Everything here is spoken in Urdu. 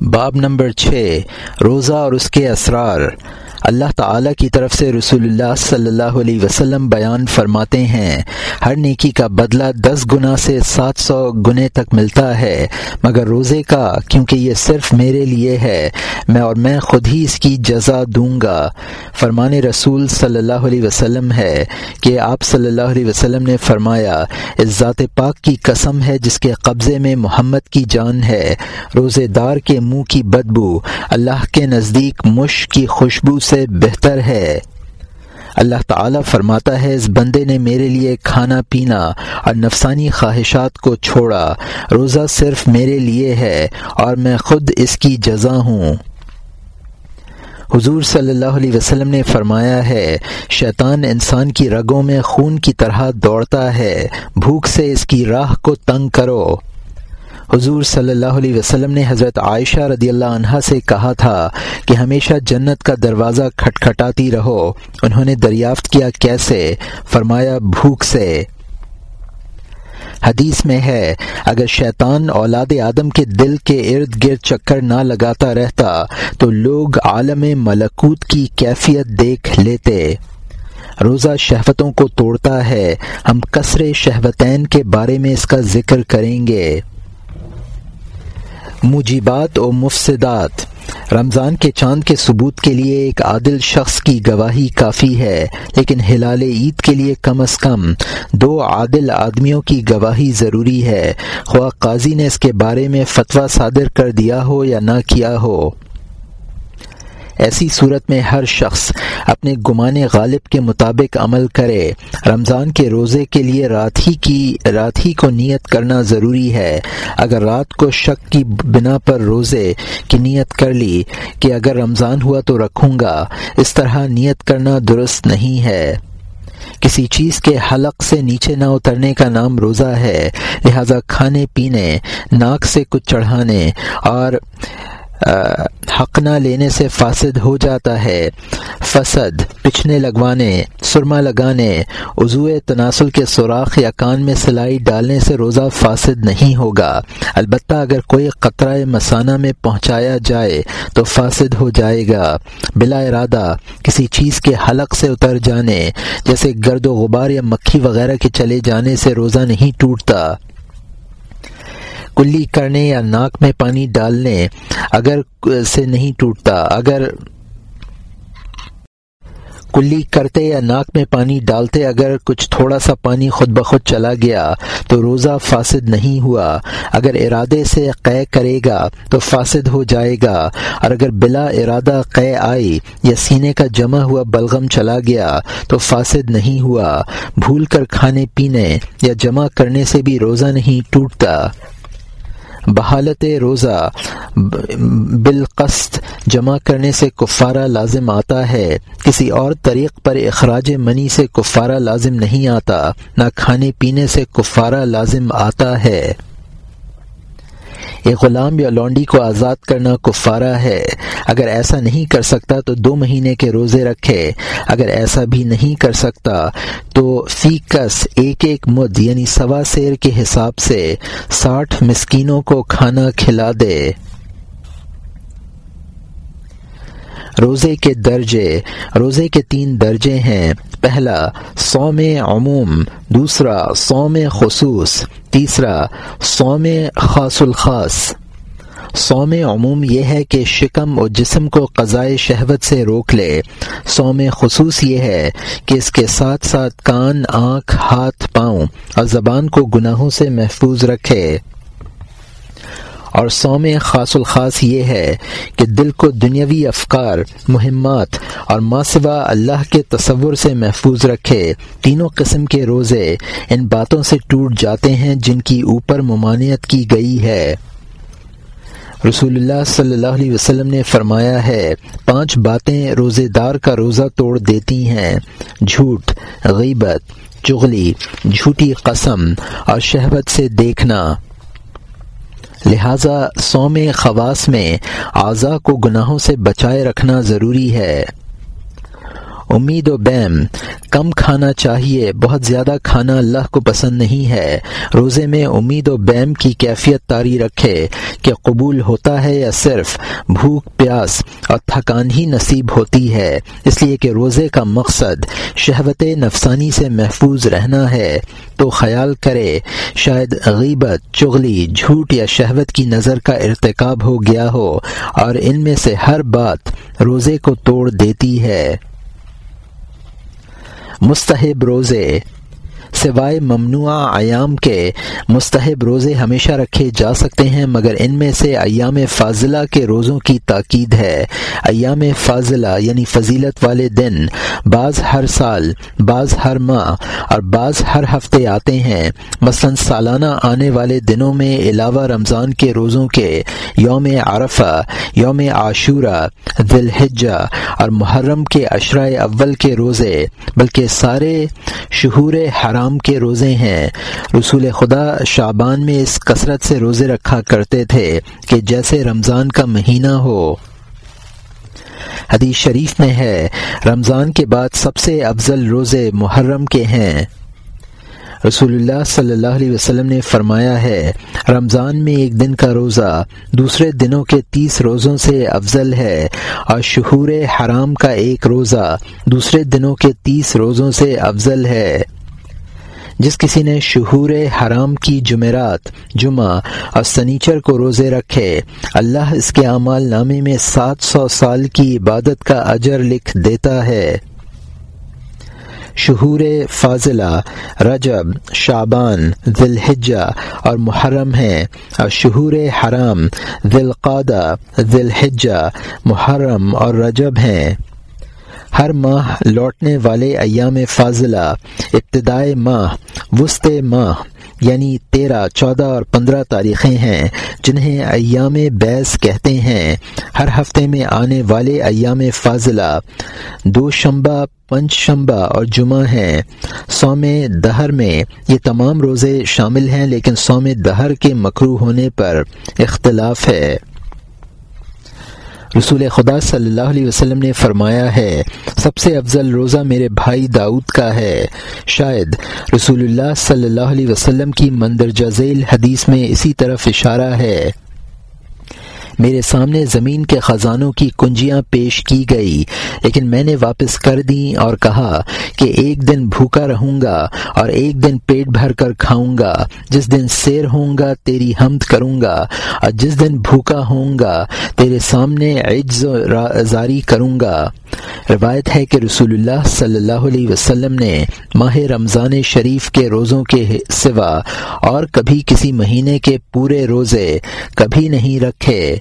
باب نمبر چھ روزہ اور اس کے اسرار۔ اللہ تعالیٰ کی طرف سے رسول اللہ صلی اللہ علیہ وسلم بیان فرماتے ہیں، ہر نیکی کا بدلہ دس گنا سے سات سو گنے تک ملتا ہے، مگر روزے کا، کیونکہ یہ صرف میرے لیے ہے، میں اور میں خود ہی اس کی جزا دوں گا۔ فرمان رسول صلی اللہ علیہ وسلم ہے کہ آپ صلی اللہ علیہ وسلم نے فرمایا، اس ذات پاک کی قسم ہے جس کے قبضے میں محمد کی جان ہے۔ روزے دار کے منہ کی بدبو، اللہ کے نزدیک مش کی خوشبو سے بہتر ہے۔ اللہ تعالیٰ فرماتا ہے، اس بندے نے میرے لیے کھانا پینا اور نفسانی خواہشات کو چھوڑا۔ روزہ صرف میرے لیے ہے اور میں خود اس کی جزا ہوں۔ حضور صلی اللہ علیہ وسلم نے فرمایا ہے، شیطان انسان کی رگوں میں خون کی طرح دوڑتا ہے۔ بھوک سے اس کی راہ کو تنگ کرو۔ حضور صلی اللہ علیہ وسلم نے حضرت عائشہ رضی اللہ عنہا سے کہا تھا کہ ہمیشہ جنت کا دروازہ کھٹکھٹاتی رہو۔ انہوں نے دریافت کیا کیسے؟ فرمایا، بھوک سے۔ حدیث میں ہے، اگر شیطان اولاد آدم کے دل کے ارد گرد چکر نہ لگاتا رہتا، تو لوگ عالم ملکوت کی کیفیت دیکھ لیتے۔ روزہ شہوتوں کو توڑتا ہے، ہم کثر شہوتین کے بارے میں اس کا ذکر کریں گے۔ مجیبات و مفسدات۔ رمضان کے چاند کے ثبوت کے لیے ایک عادل شخص کی گواہی کافی ہے، لیکن ہلال عید کے لیے کم از کم دو عادل آدمیوں کی گواہی ضروری ہے۔ خواہ قاضی نے اس کے بارے میں فتویٰ صادر کر دیا ہو یا نہ کیا ہو۔ ایسی صورت میں ہر شخص اپنے گمان غالب کے مطابق عمل کرے۔ رمضان کے روزے کے لیے رات ہی کی رات ہی کو نیت کرنا ضروری ہے۔ اگر رات کو شک کی بنا پر روزے کی نیت کر لی کہ اگر رمضان ہوا تو رکھوں گا، اس طرح نیت کرنا درست نہیں ہے۔ کسی چیز کے حلق سے نیچے نہ اترنے کا نام روزہ ہے، لہذا کھانے پینے، ناک سے کچھ چڑھانے اور حق نہ لینے سے فاسد ہو جاتا ہے۔ فسد، پچھنے لگوانے، سرما لگانے، عضو تناسل کے سوراخ یا کان میں سلائی ڈالنے سے روزہ فاسد نہیں ہوگا۔ البتہ اگر کوئی قطرہ مسانہ میں پہنچایا جائے تو فاسد ہو جائے گا۔ بلا ارادہ، کسی چیز کے حلق سے اتر جانے، جیسے گرد و غبار یا مکھی وغیرہ کے چلے جانے سے روزہ نہیں ٹوٹتا۔ کلی کرنے یا ناک میں پانی ڈالنے اگر سے نہیں ٹوٹتا، اگر کلی کرتے یا ناک میں پانی ڈالتے، اگر کچھ تھوڑا سا پانی خود بخود چلا گیا تو روزہ فاسد نہیں ہوا۔ اگر ارادے سے قے کرے گا تو فاسد ہو جائے گا۔ اور اگر بلا ارادہ قے آئی یا سینے کا جمع ہوا بلغم چلا گیا تو فاسد نہیں ہوا۔ بھول کر کھانے پینے یا جمع کرنے سے بھی روزہ نہیں ٹوٹتا۔ بحالت روزہ بالقسط جمع کرنے سے کفارہ لازم آتا ہے۔ کسی اور طریق پر اخراج منی سے کفارہ لازم نہیں آتا۔ نہ کھانے پینے سے کفارہ لازم آتا ہے۔ ایک غلام یا لانڈی کو آزاد کرنا کفارہ ہے۔ اگر ایسا نہیں کر سکتا تو دو مہینے کے روزے رکھے۔ اگر ایسا بھی نہیں کر سکتا تو فی کس ایک ایک مد یعنی سوا سیر کے حساب سے ساٹھ مسکینوں کو کھانا کھلا دے۔ روزے کے درجے، روزے کے تین درجے ہیں۔ پہلا سوم عموم، دوسرا سوم خصوص، تیسرا سوم خاص الخاص۔ سوم عموم یہ ہے کہ شکم اور جسم کو قضائے شہوت سے روک لے۔ سوم خصوص یہ ہے کہ اس کے ساتھ ساتھ کان، آنکھ، ہاتھ، پاؤں اور زبان کو گناہوں سے محفوظ رکھے۔ اور سوم خاص الخاص یہ ہے کہ دل کو دنیاوی افکار، مہمات اور ماسوا اللہ کے تصور سے محفوظ رکھے۔ تینوں قسم کے روزے ان باتوں سے ٹوٹ جاتے ہیں جن کی اوپر ممانعت کی گئی ہے۔ رسول اللہ صلی اللہ علیہ وسلم نے فرمایا ہے، پانچ باتیں روزے دار کا روزہ توڑ دیتی ہیں۔ جھوٹ، غیبت، چغلی، جھوٹی قسم اور شہبت سے دیکھنا۔ لہذا سوم خواص میں اعضا کو گناہوں سے بچائے رکھنا ضروری ہے۔ امید و بیم، کم کھانا چاہیے، بہت زیادہ کھانا اللہ کو پسند نہیں ہے۔ روزے میں امید و بیم کی کیفیت تاری رکھے کہ قبول ہوتا ہے یا صرف بھوک، پیاس اور تھکان ہی نصیب ہوتی ہے۔ اس لیے کہ روزے کا مقصد شہوت نفسانی سے محفوظ رہنا ہے۔ تو خیال کرے، شاید غیبت، چغلی، جھوٹ یا شہوت کی نظر کا ارتکاب ہو گیا ہو اور ان میں سے ہر بات روزے کو توڑ دیتی ہے۔ مستحب روزے سوائے ممنوع ایام کے مستحب روزے ہمیشہ رکھے جا سکتے ہیں، مگر ان میں سے ایام فاضلہ کے روزوں کی تاکید ہے۔ ایام فاضلہ یعنی فضیلت والے دن، بعض ہر سال، بعض ہر ماہ، اور بعض ہر ہفتے آتے ہیں۔ مثلا سالانہ آنے والے دنوں میں علاوہ رمضان کے روزوں کے یوم عرفہ، یوم عاشورہ دلحجہ اور محرم کے اشرائے اول کے روزے، بلکہ سارے شہور حرام کے روزے ہیں۔ رسول خدا شابان میں اس کثرت سے روزے رکھا کرتے تھے کہ جیسے رمضان کا مہینہ ہو۔ حدیث شریف میں ہے، رمضان کے بعد سب سے افضل روزے محرم کے ہیں۔ رسول اللہ صلی اللہ علیہ وسلم نے فرمایا ہے، رمضان میں ایک دن کا روزہ دوسرے دنوں کے تیس روزوں سے افضل ہے۔ اور شہور حرام کا ایک روزہ دوسرے دنوں کے تیس روزوں سے افضل ہے۔ جس کسی نے شہور حرام کی جمعرات، جمعہ اور سنیچر کو روزے رکھے، اللہ اس کے اعمال نامے میں سات سو سال کی عبادت کا اجر لکھ دیتا ہے۔ شہور فاضلہ، رجب شابان ذلحجہ اور محرم ہیں۔ اور شہور حرام ذلقادہ ذلحجہ محرم اور رجب ہیں۔ ہر ماہ لوٹنے والے ایام فاضلہ، ابتدائے ماہ، وسط ماہ یعنی تیرہ، چودہ اور پندرہ تاریخیں ہیں، جنہیں ایام بیس کہتے ہیں۔ ہر ہفتے میں آنے والے ایام فاضلہ، دو شمبہ پنچ شمبہ اور جمعہ ہیں۔ سوم دہر میں یہ تمام روزے شامل ہیں، لیکن سوم دہر کے مکرو ہونے پر اختلاف ہے۔ رسول خدا صلی اللہ علیہ وسلم نے فرمایا ہے، سب سے افضل روزہ میرے بھائی داؤد کا ہے۔ شاید رسول اللہ صلی اللہ علیہ وسلم کی مندرجہ ذیل حدیث میں اسی طرف اشارہ ہے۔ میرے سامنے زمین کے خزانوں کی کنجیاں پیش کی گئی، لیکن میں نے واپس کر دی اور کہا کہ ایک دن بھوکا رہوں گا اور ایک دن پیٹ بھر کر کھاؤں گا، جس دن سیر ہوں گا تیری حمد کروں گا، اور جس دن بھوکا ہوں گا تیرے سامنے عجز زاری کروں گا۔ روایت ہے کہ رسول اللہ صلی اللہ علیہ وسلم نے ماہ رمضان شریف کے روزوں کے سوا اور کبھی کسی مہینے کے پورے روزے کبھی نہیں رکھے۔